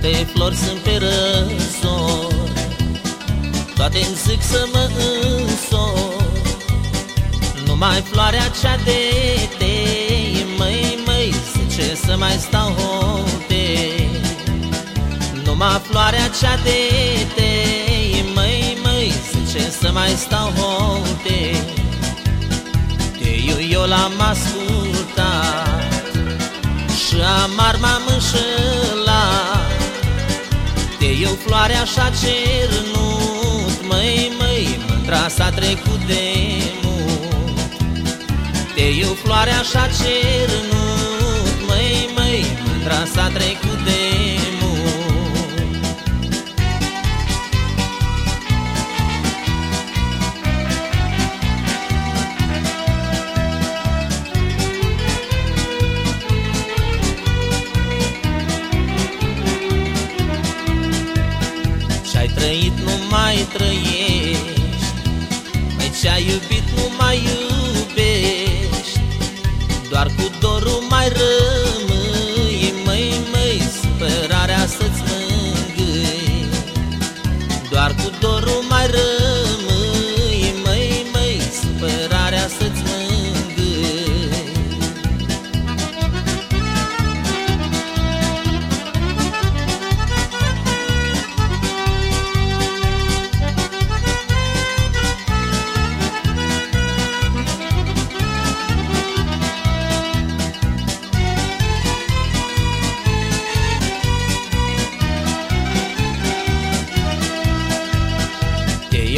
Câte flori sunt pe răsor. Toate-mi zic să mă însor. Numai floarea cea de tei Măi, măi, zice să mai stau hote Numai floarea cea de tei Măi, măi, zice să mai stau hote Te eu l-am ascultat Și amar m-am înșelat De eu floarea așa cernut. Măi, măi, mândra s-a trecut de de eu floarea așa cernut trăit nu mai trăiești. Măi, ce-ai iubit nu mai iubești. Doar cu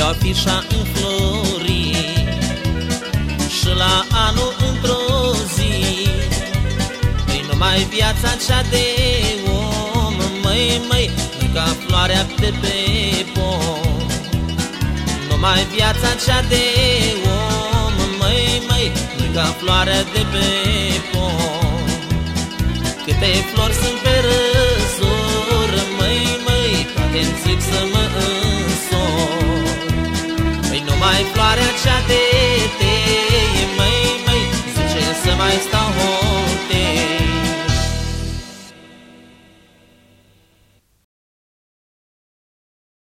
Eu afișa în flori Și la anul într-o zi Păi numai viața cea de om. Măi, măi, nu ca floarea de pe pom Numai viața cea de om. Măi, măi, nu ca floarea de pe pom Câte flori sunt pe răzor Măi, măi, toate-mi zic să mă însor Numai floarea cea de te